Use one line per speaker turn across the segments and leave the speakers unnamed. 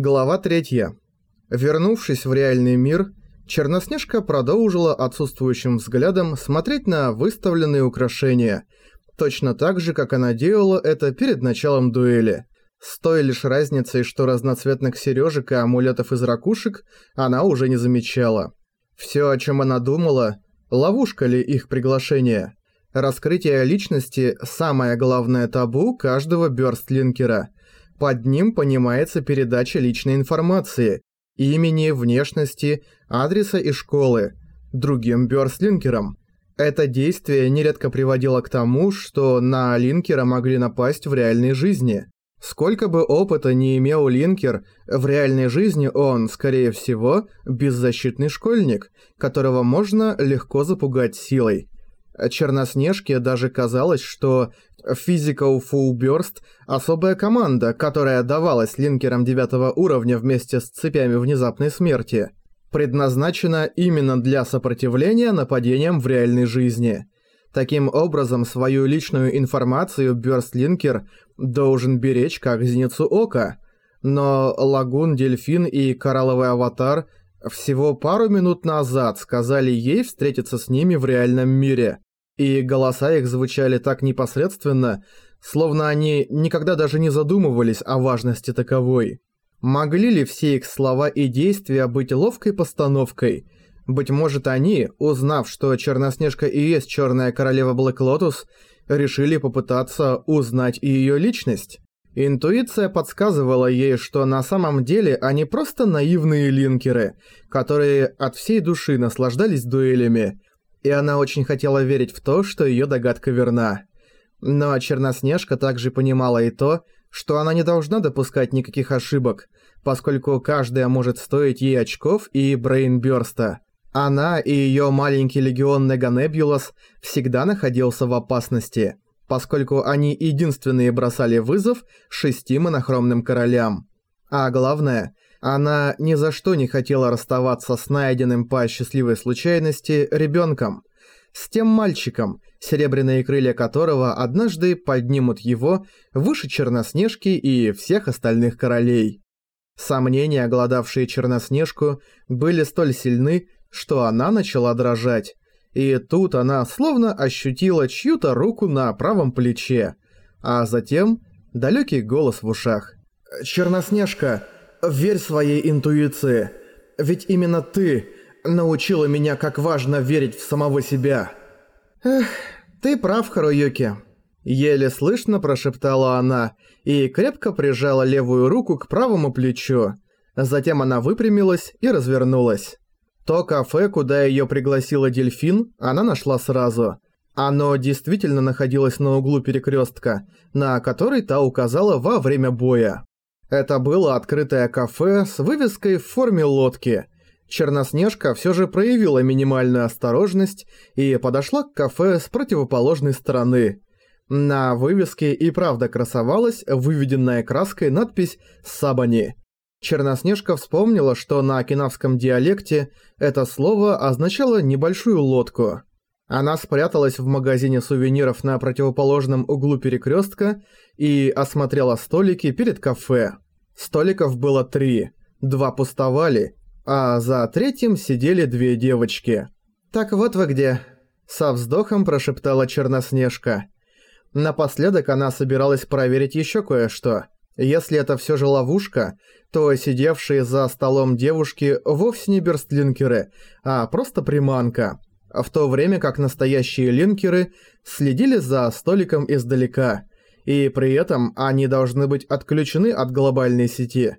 Глава 3. Вернувшись в реальный мир, Черноснежка продолжила отсутствующим взглядом смотреть на выставленные украшения, точно так же, как она делала это перед началом дуэли. С той лишь разницей, что разноцветных сережек и амулетов из ракушек она уже не замечала. Все, о чем она думала, ловушка ли их приглашение. Раскрытие личности – самое главное табу каждого бёрстлинкера – под ним понимается передача личной информации, имени, внешности, адреса и школы, другим бёрслинкерам. Это действие нередко приводило к тому, что на линкера могли напасть в реальной жизни. Сколько бы опыта не имел линкер, в реальной жизни он, скорее всего, беззащитный школьник, которого можно легко запугать силой. Черноснежке даже казалось, что Physical Full Burst – особая команда, которая давалась линкерам девятого уровня вместе с цепями внезапной смерти, предназначена именно для сопротивления нападениям в реальной жизни. Таким образом, свою личную информацию Linker должен беречь как зеницу ока. Но Лагун, Дельфин и Коралловый Аватар всего пару минут назад сказали ей встретиться с ними в реальном мире и голоса их звучали так непосредственно, словно они никогда даже не задумывались о важности таковой. Могли ли все их слова и действия быть ловкой постановкой? Быть может они, узнав, что Черноснежка и есть Черная Королева Блэк Лотус, решили попытаться узнать и ее личность? Интуиция подсказывала ей, что на самом деле они просто наивные линкеры, которые от всей души наслаждались дуэлями, и она очень хотела верить в то, что её догадка верна. Но Черноснежка также понимала и то, что она не должна допускать никаких ошибок, поскольку каждая может стоить ей очков и брейнбёрста. Она и её маленький легион Неганебулас всегда находился в опасности, поскольку они единственные бросали вызов шести монохромным королям. А главное – она ни за что не хотела расставаться с найденным по счастливой случайности ребенком, с тем мальчиком, серебряные крылья которого однажды поднимут его выше Черноснежки и всех остальных королей. Сомнения, оголодавшие Черноснежку, были столь сильны, что она начала дрожать. И тут она словно ощутила чью-то руку на правом плече, а затем далекий голос в ушах. «Черноснежка!» Верь своей интуиции, ведь именно ты научила меня, как важно верить в самого себя». «Эх, ты прав, Харуюки», — еле слышно прошептала она и крепко прижала левую руку к правому плечу. Затем она выпрямилась и развернулась. То кафе, куда её пригласила дельфин, она нашла сразу. Оно действительно находилось на углу перекрёстка, на который та указала во время боя. Это было открытое кафе с вывеской в форме лодки. Черноснежка все же проявила минимальную осторожность и подошла к кафе с противоположной стороны. На вывеске и правда красовалась выведенная краской надпись «Сабани». Черноснежка вспомнила, что на окинавском диалекте это слово означало «небольшую лодку». Она спряталась в магазине сувениров на противоположном углу перекрестка и осмотрела столики перед кафе. Столиков было три, два пустовали, а за третьим сидели две девочки. «Так вот вы где», – со вздохом прошептала Черноснежка. Напоследок она собиралась проверить еще кое-что. Если это все же ловушка, то сидевшие за столом девушки вовсе не берстлинкеры, а просто приманка – в то время как настоящие линкеры следили за столиком издалека, и при этом они должны быть отключены от глобальной сети.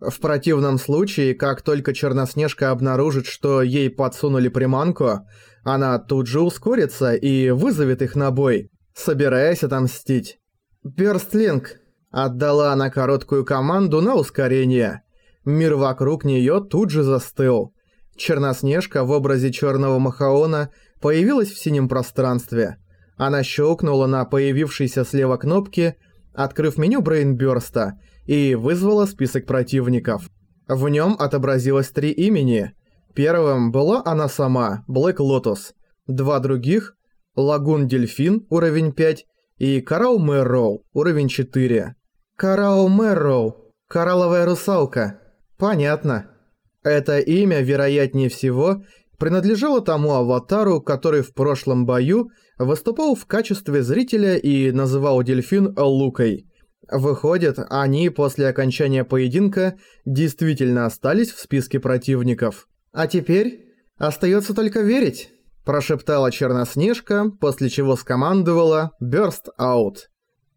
В противном случае, как только Черноснежка обнаружит, что ей подсунули приманку, она тут же ускорится и вызовет их на бой, собираясь отомстить. «Бёрстлинг!» Отдала она короткую команду на ускорение. Мир вокруг неё тут же застыл. Черноснежка в образе черного Махаона появилась в синем пространстве. Она щелкнула на появившейся слева кнопке, открыв меню Брейнбёрста, и вызвала список противников. В нем отобразилось три имени. Первым была она сама, Блэк Лотос. Два других – Лагун Дельфин, уровень 5, и Карау Мэрроу, уровень 4. Карау Мэрроу. «Коралловая русалка». «Понятно». Это имя, вероятнее всего, принадлежало тому аватару, который в прошлом бою выступал в качестве зрителя и называл дельфин Лукой. Выходит, они после окончания поединка действительно остались в списке противников. А теперь остается только верить, прошептала Черноснежка, после чего скомандовала «Burst Out».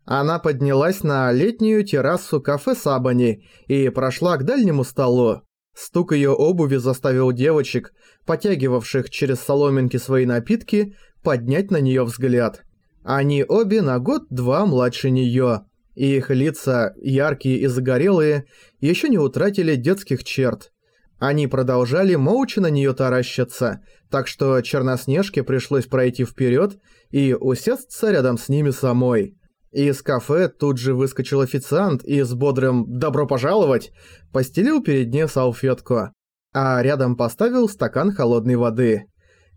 Она поднялась на летнюю террасу кафе Сабани и прошла к дальнему столу. Стук ее обуви заставил девочек, потягивавших через соломинки свои напитки, поднять на нее взгляд. Они обе на год-два младше нее, и их лица, яркие и загорелые, еще не утратили детских черт. Они продолжали молча на нее таращиться, так что Черноснежке пришлось пройти вперед и усесться рядом с ними самой. Из кафе тут же выскочил официант и с бодрым «добро пожаловать» постелил перед ней салфетку, а рядом поставил стакан холодной воды.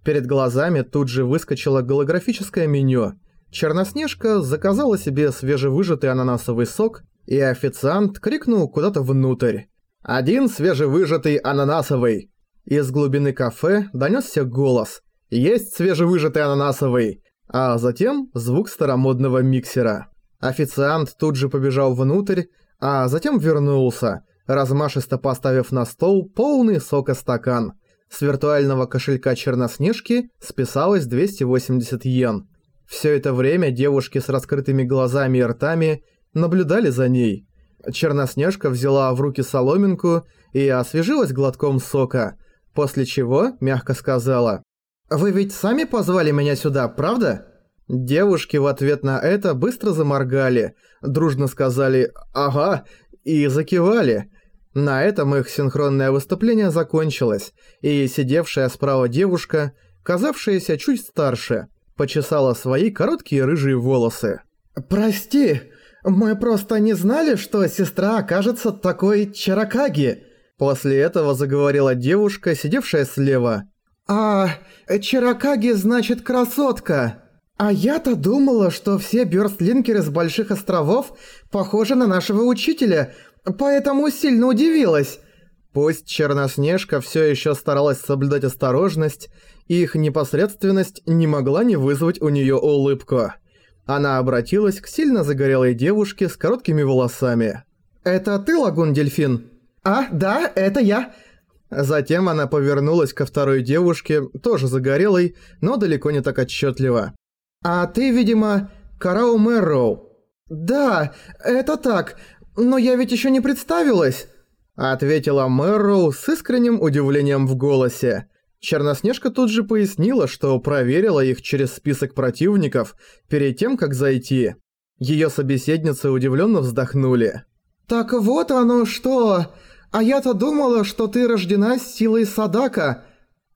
Перед глазами тут же выскочило голографическое меню. Черноснежка заказала себе свежевыжатый ананасовый сок, и официант крикнул куда-то внутрь. «Один свежевыжатый ананасовый!» Из глубины кафе донёсся голос. «Есть свежевыжатый ананасовый!» А затем звук старомодного миксера. Официант тут же побежал внутрь, а затем вернулся, размашисто поставив на стол полный сока стакан. С виртуального кошелька Черноснежки списалось 280 йен. Все это время девушки с раскрытыми глазами и ртами наблюдали за ней. Черноснежка взяла в руки соломинку и освежилась глотком сока, после чего мягко сказала «Вы ведь сами позвали меня сюда, правда?» Девушки в ответ на это быстро заморгали, дружно сказали «Ага» и закивали. На этом их синхронное выступление закончилось, и сидевшая справа девушка, казавшаяся чуть старше, почесала свои короткие рыжие волосы. «Прости, мы просто не знали, что сестра окажется такой Чаракаги», После этого заговорила девушка, сидевшая слева. «А, Чаракаги значит красотка!» «А я-то думала, что все бёрстлинкеры с Больших островов похожи на нашего учителя, поэтому сильно удивилась». Пусть Черноснежка всё ещё старалась соблюдать осторожность, их непосредственность не могла не вызвать у неё улыбку. Она обратилась к сильно загорелой девушке с короткими волосами. «Это ты, Лагун-дельфин?» «А, да, это я». Затем она повернулась ко второй девушке, тоже загорелой, но далеко не так отчетливо. «А ты, видимо, Карау Мэрроу?» «Да, это так, но я ведь еще не представилась», — ответила Мэрроу с искренним удивлением в голосе. Черноснежка тут же пояснила, что проверила их через список противников перед тем, как зайти. Её собеседницы удивленно вздохнули. «Так вот оно что! А я-то думала, что ты рождена с силой Садака.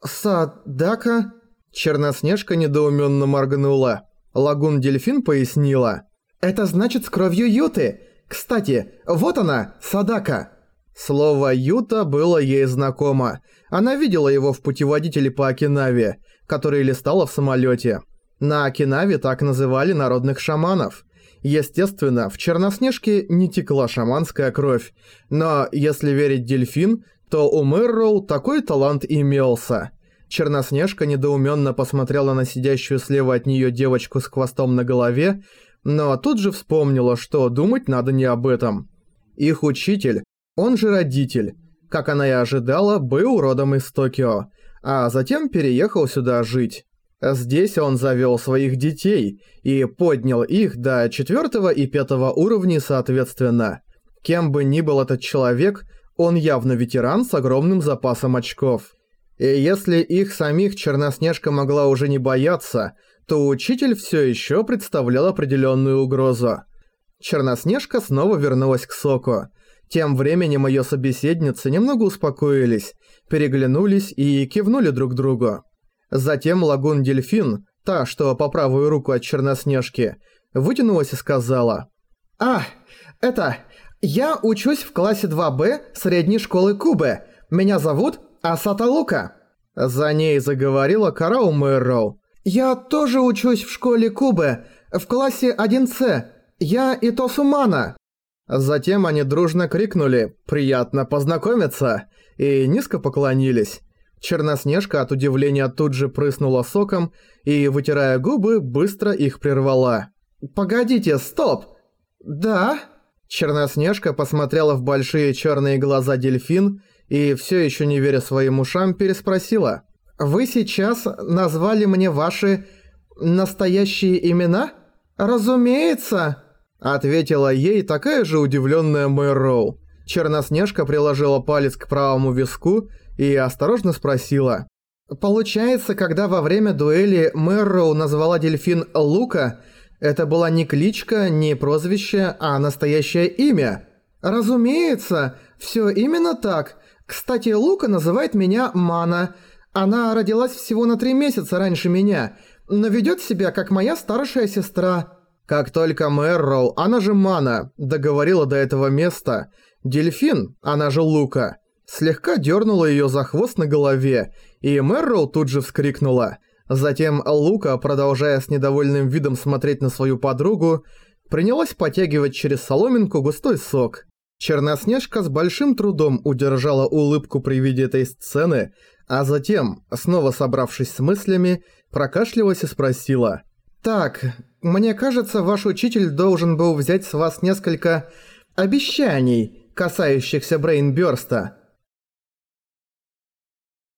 Садака? Черноснежка недоуменно моргнула. Лагун-дельфин пояснила. Это значит с кровью Юты. Кстати, вот она, Садака. Слово «юта» было ей знакомо. Она видела его в путеводителе по Окинаве, который листала в самолете. На Окинаве так называли народных шаманов. Естественно, в Черноснежке не текла шаманская кровь, но если верить дельфин, то у Мэрроу такой талант имелся. Черноснежка недоуменно посмотрела на сидящую слева от нее девочку с хвостом на голове, но тут же вспомнила, что думать надо не об этом. Их учитель, он же родитель, как она и ожидала, был родом из Токио, а затем переехал сюда жить. Здесь он завел своих детей и поднял их до четвертого и пятого уровней соответственно. Кем бы ни был этот человек, он явно ветеран с огромным запасом очков. И если их самих Черноснежка могла уже не бояться, то учитель все еще представлял определенную угрозу. Черноснежка снова вернулась к Соку. Тем временем ее собеседницы немного успокоились, переглянулись и кивнули друг другу. Затем лагун-дельфин, та, что по правую руку от Черноснежки, вытянулась и сказала. «А, это... Я учусь в классе 2Б средней школы Кубы. Меня зовут Асата Лука». За ней заговорила Карау Мэрроу. «Я тоже учусь в школе Кубы, в классе 1С. Я Итосумана». Затем они дружно крикнули «Приятно познакомиться!» и низко поклонились. Черноснежка от удивления тут же прыснула соком и, вытирая губы, быстро их прервала. «Погодите, стоп!» «Да?» Черноснежка посмотрела в большие черные глаза дельфин и, все еще не веря своим ушам, переспросила. «Вы сейчас назвали мне ваши настоящие имена?» «Разумеется!» Ответила ей такая же удивленная Мэр Роу. Черноснежка приложила палец к правому виску и осторожно спросила. «Получается, когда во время дуэли Мэрроу назвала дельфин Лука, это была не кличка, не прозвище, а настоящее имя?» «Разумеется, все именно так. Кстати, Лука называет меня Мана. Она родилась всего на три месяца раньше меня, но ведет себя как моя старшая сестра». Как только Мэрроу, она же Мана, договорила до этого места, дельфин, она же Лука, слегка дернула ее за хвост на голове, и Мэрроу тут же вскрикнула. Затем Лука, продолжая с недовольным видом смотреть на свою подругу, принялась потягивать через соломинку густой сок. Черноснежка с большим трудом удержала улыбку при виде этой сцены, а затем, снова собравшись с мыслями, прокашлялась и спросила. «Так, мне кажется, ваш учитель должен был взять с вас несколько обещаний, касающихся Брейнбёрста.